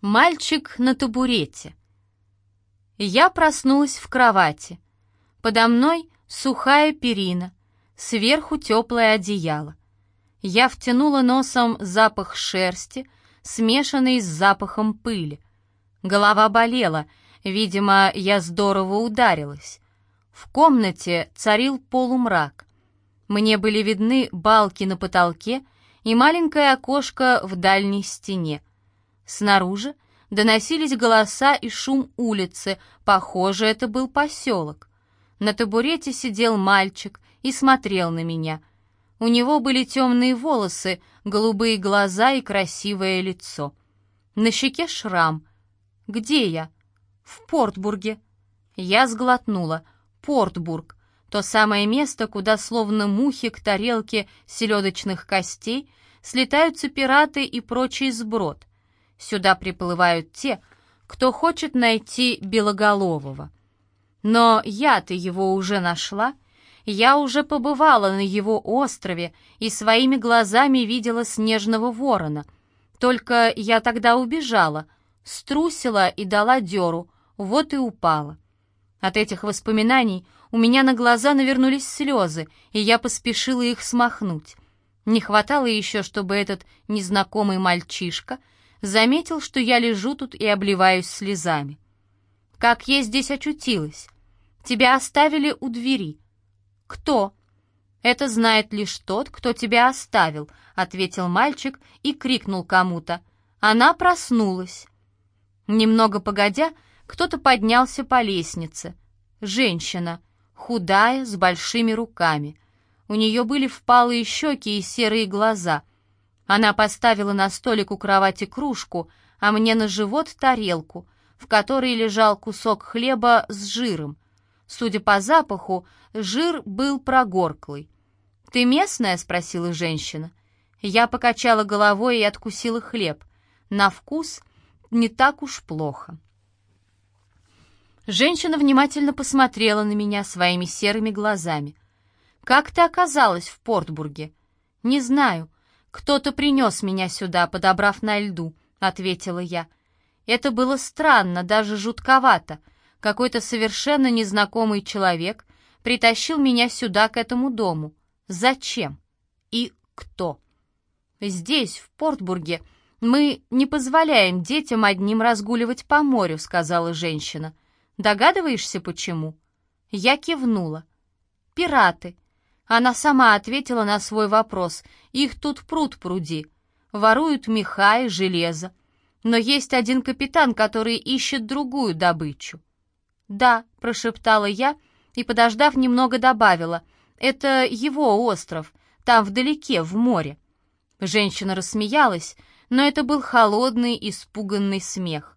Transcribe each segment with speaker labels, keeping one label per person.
Speaker 1: Мальчик на табурете. Я проснулась в кровати. Подо мной сухая перина, сверху теплое одеяло. Я втянула носом запах шерсти, смешанный с запахом пыли. Голова болела, видимо, я здорово ударилась. В комнате царил полумрак. Мне были видны балки на потолке и маленькое окошко в дальней стене. Снаружи доносились голоса и шум улицы, похоже, это был поселок. На табурете сидел мальчик и смотрел на меня. У него были темные волосы, голубые глаза и красивое лицо. На щеке шрам. «Где я?» «В Портбурге». Я сглотнула. «Портбург. То самое место, куда словно мухи к тарелке селедочных костей слетаются пираты и прочий сброд. Сюда приплывают те, кто хочет найти Белоголового. Но я-то его уже нашла, я уже побывала на его острове и своими глазами видела снежного ворона. Только я тогда убежала, струсила и дала дёру, вот и упала. От этих воспоминаний у меня на глаза навернулись слезы, и я поспешила их смахнуть. Не хватало еще, чтобы этот незнакомый мальчишка — заметил, что я лежу тут и обливаюсь слезами. «Как я здесь очутилась? Тебя оставили у двери». «Кто?» «Это знает лишь тот, кто тебя оставил», — ответил мальчик и крикнул кому-то. Она проснулась. Немного погодя, кто-то поднялся по лестнице. Женщина, худая, с большими руками. У нее были впалые щеки и серые глаза — она поставила на столик у кровати кружку, а мне на живот тарелку, в которой лежал кусок хлеба с жиром. Судя по запаху, жир был прогорклый. «Ты местная?» — спросила женщина. Я покачала головой и откусила хлеб. На вкус не так уж плохо. Женщина внимательно посмотрела на меня своими серыми глазами. «Как ты оказалась в Портбурге?» «Не знаю. «Кто-то принес меня сюда, подобрав на льду», — ответила я. Это было странно, даже жутковато. Какой-то совершенно незнакомый человек притащил меня сюда, к этому дому. Зачем? И кто? Здесь, в Портбурге, мы не позволяем детям одним разгуливать по морю, сказала женщина. Догадываешься, почему? Я кивнула. Пираты. Она сама ответила на свой вопрос. Их тут пруд пруди. Воруют меха и железо. Но есть один капитан, который ищет другую добычу. «Да», — прошептала я и, подождав, немного добавила. «Это его остров, там вдалеке, в море». Женщина рассмеялась, но это был холодный, испуганный смех.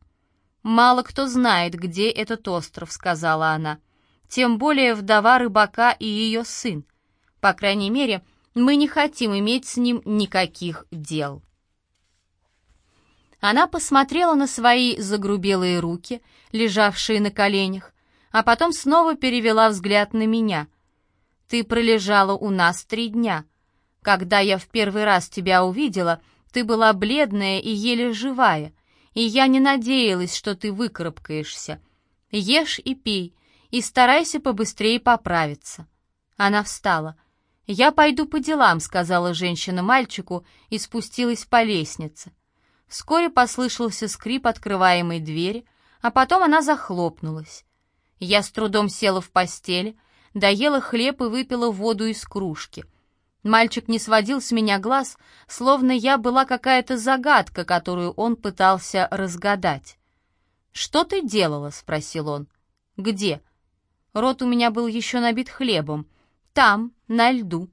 Speaker 1: «Мало кто знает, где этот остров», — сказала она. «Тем более вдова рыбака и ее сын. По крайней мере, мы не хотим иметь с ним никаких дел. Она посмотрела на свои загрубелые руки, лежавшие на коленях, а потом снова перевела взгляд на меня. «Ты пролежала у нас три дня. Когда я в первый раз тебя увидела, ты была бледная и еле живая, и я не надеялась, что ты выкарабкаешься. Ешь и пей, и старайся побыстрее поправиться». Она встала — «Я пойду по делам», — сказала женщина мальчику и спустилась по лестнице. Вскоре послышался скрип открываемой двери, а потом она захлопнулась. Я с трудом села в постели, доела хлеб и выпила воду из кружки. Мальчик не сводил с меня глаз, словно я была какая-то загадка, которую он пытался разгадать. «Что ты делала?» — спросил он. «Где?» Рот у меня был еще набит хлебом — там, на льду.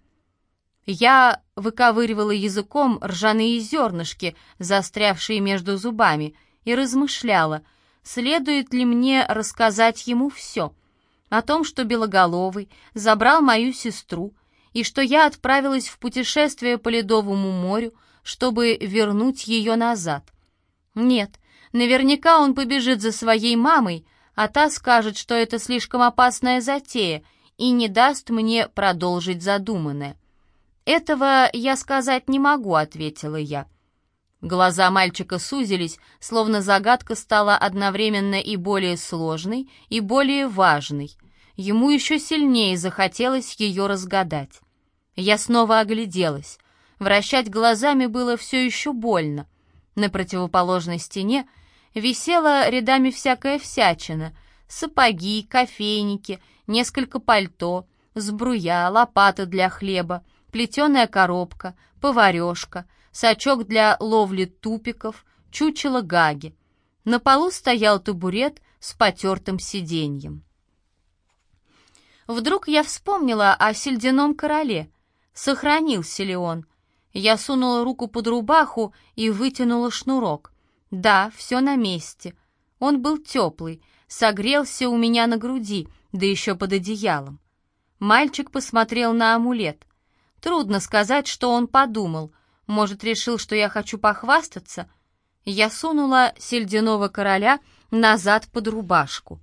Speaker 1: Я выковыривала языком ржаные зернышки, застрявшие между зубами, и размышляла, следует ли мне рассказать ему все. О том, что Белоголовый забрал мою сестру, и что я отправилась в путешествие по Ледовому морю, чтобы вернуть ее назад. Нет, наверняка он побежит за своей мамой, а та скажет, что это слишком опасная затея — и не даст мне продолжить задуманное. «Этого я сказать не могу», — ответила я. Глаза мальчика сузились, словно загадка стала одновременно и более сложной, и более важной. Ему еще сильнее захотелось ее разгадать. Я снова огляделась. Вращать глазами было все еще больно. На противоположной стене висела рядами всякая всячина. Сапоги, кофейники, несколько пальто, сбруя, лопаты для хлеба, плетеная коробка, поварешка — сачок для ловли тупиков, чучело гаги. На полу стоял табурет с потертым сиденьем. Вдруг я вспомнила о сельдяном короле. Сохранился ли он? Я сунула руку под рубаху и вытянула шнурок. Да, все на месте. Он был теплый, согрелся у меня на груди, да еще под одеялом. Мальчик посмотрел на амулет. Трудно сказать, что он подумал. Может, решил, что я хочу похвастаться? Я сунула сельдяного короля назад под рубашку.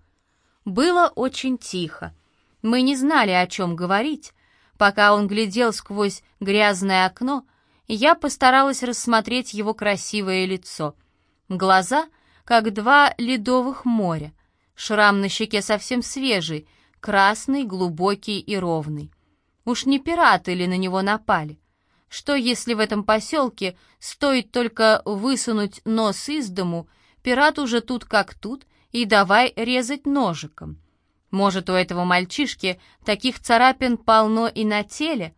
Speaker 1: Было очень тихо. Мы не знали, о чем говорить. Пока он глядел сквозь грязное окно, я постаралась рассмотреть его красивое лицо. Глаза, как два ледовых моря. Шрам на щеке совсем свежий, красный, глубокий и ровный. Уж не пираты ли на него напали? Что если в этом поселке стоит только высунуть нос из дому, пират уже тут как тут, и давай резать ножиком? Может, у этого мальчишки таких царапин полно и на теле?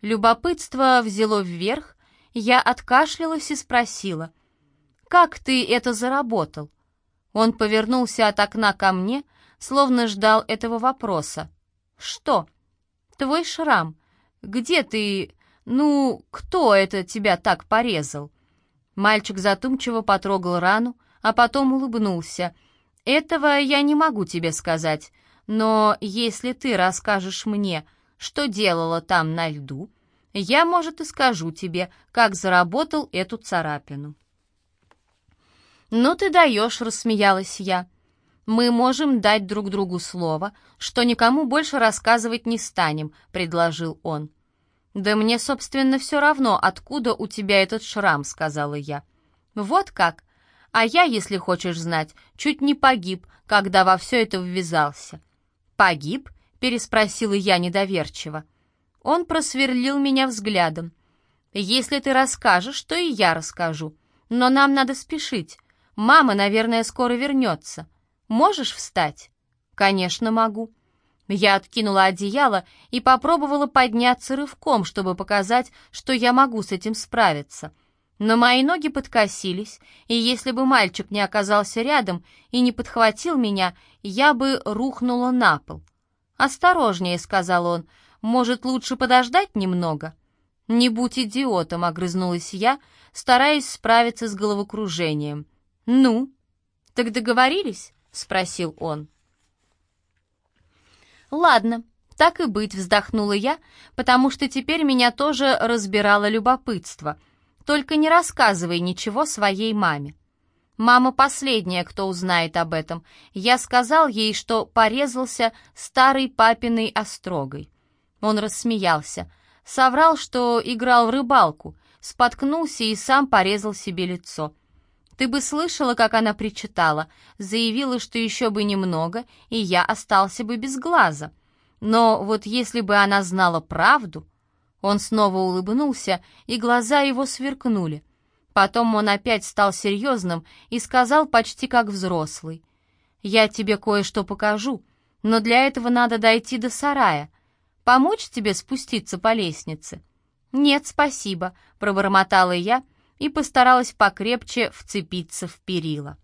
Speaker 1: Любопытство взяло вверх, я откашлялась и спросила, «Как ты это заработал?» Он повернулся от окна ко мне, словно ждал этого вопроса. «Что?» «Твой шрам. Где ты «Ну, кто это тебя так порезал?» Мальчик затумчиво потрогал рану, а потом улыбнулся. «Этого я не могу тебе сказать, но если ты расскажешь мне, что делала там на льду, я, может, и скажу тебе, как заработал эту царапину». «Ну ты даешь», — рассмеялась я. «Мы можем дать друг другу слово, что никому больше рассказывать не станем», — предложил он. «Да мне, собственно, все равно, откуда у тебя этот шрам», — сказала я. «Вот как? А я, если хочешь знать, чуть не погиб, когда во все это ввязался». «Погиб?» — переспросила я недоверчиво. Он просверлил меня взглядом. «Если ты расскажешь, то и я расскажу. Но нам надо спешить. Мама, наверное, скоро вернется. Можешь встать?» «Конечно, могу». Я откинула одеяло и попробовала подняться рывком, чтобы показать, что я могу с этим справиться. Но мои ноги подкосились, и если бы мальчик не оказался рядом и не подхватил меня, я бы рухнула на пол. «Осторожнее», — сказал он, — «может, лучше подождать немного?» «Не будь идиотом», — огрызнулась я, стараясь справиться с головокружением. «Ну, так договорились?» — спросил он. «Ладно, так и быть», — вздохнула я, потому что теперь меня тоже разбирало любопытство. «Только не рассказывай ничего своей маме». Мама последняя, кто узнает об этом. Я сказал ей, что порезался старой папиной острогой. Он рассмеялся. Соврал, что играл в рыбалку, споткнулся и сам порезал себе лицо. Ты бы слышала, как она причитала, заявила, что еще бы немного, и я остался бы без глаза. Но вот если бы она знала правду... Он снова улыбнулся, и глаза его сверкнули. Потом он опять стал серьезным и сказал почти как взрослый. «Я тебе кое-что покажу, но для этого надо дойти до сарая. Помочь тебе спуститься по лестнице?» «Нет, спасибо», — пробормотала я, — и постаралась покрепче вцепиться в перила.